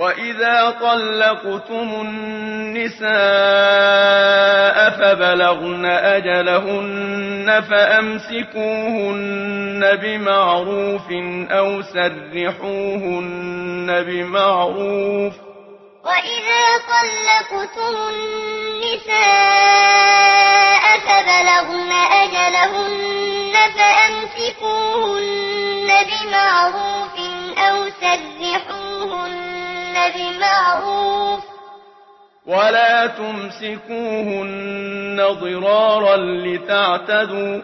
وَإِذَا طَلَّقْتُمُ النِّسَاءَ فَبَلَغْنَ أَجَلَهُنَّ فَأَمْسِكُوهُنَّ بِمَعْرُوفٍ أَوْ سَرِّحُوهُنَّ بِمَعْرُوفٍ وَإِذَا طَلَّقْتُمُ النِّسَاءَ فَبَلَغْنَ أَجَلَهُنَّ فَأَمْسِكُوهُنَّ بِمَعْرُوفٍ أَوْ سَرِّحُوهُنَّ ولا تمسكوهن ضرارا لتعتدوا.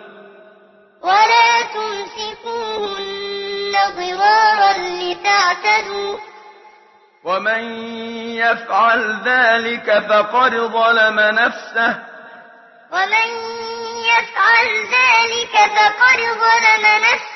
ولا تمسكوهن ضرارا لتعتدوا. ومن يفعل ذلك فقد ظلم نفسه. ومن يفعل ذلك فقد ظلم نفسه.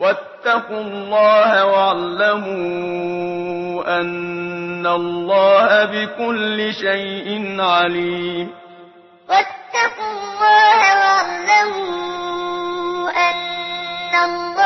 واتقوا الله واعلموا أن الله بكل شيء عليم واتقوا الله واعلموا أن الله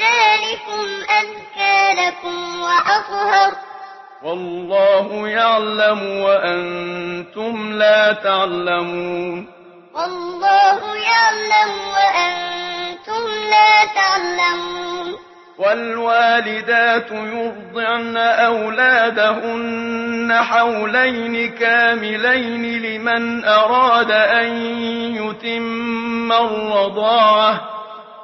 ذلكم أذكى لكم وأطهر. والله يعلم وأنتم لا تعلمون. والله يعلم وأنتم لا تعلمون. والوالدات يرضعن أولادهن حولين كاملين لمن أراد أن يتم الرضاعة.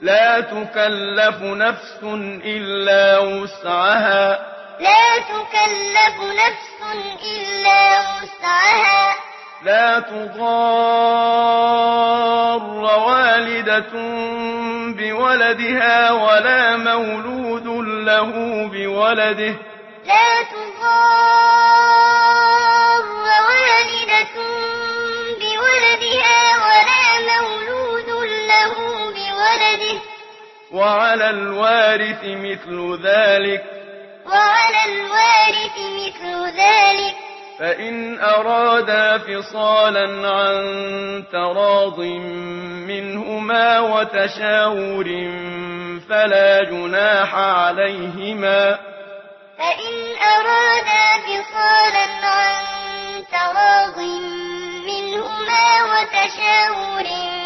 لا تكلف نفس إلا وسعها. لا تكلف نفس إلا وسعها. لا تضار والدة بولدها ولا مولود له بولده. لا تضار وعلى الوارث مثل ذلك. وعلى الوارث مثل ذلك. فإن أرادا فصالا عن تراض منهما وتشاور فلا جناح عليهما. فإن أرادا فصالا عن تراض منهما وتشاور فلا جناح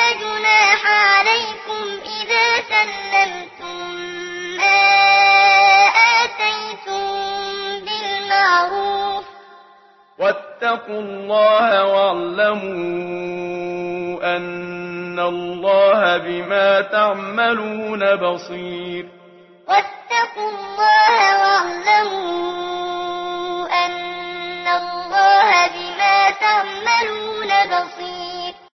واتقوا الله واعلموا أن الله بما تعملون بصير. واتقوا الله واعلموا أن الله بما تعملون بصير.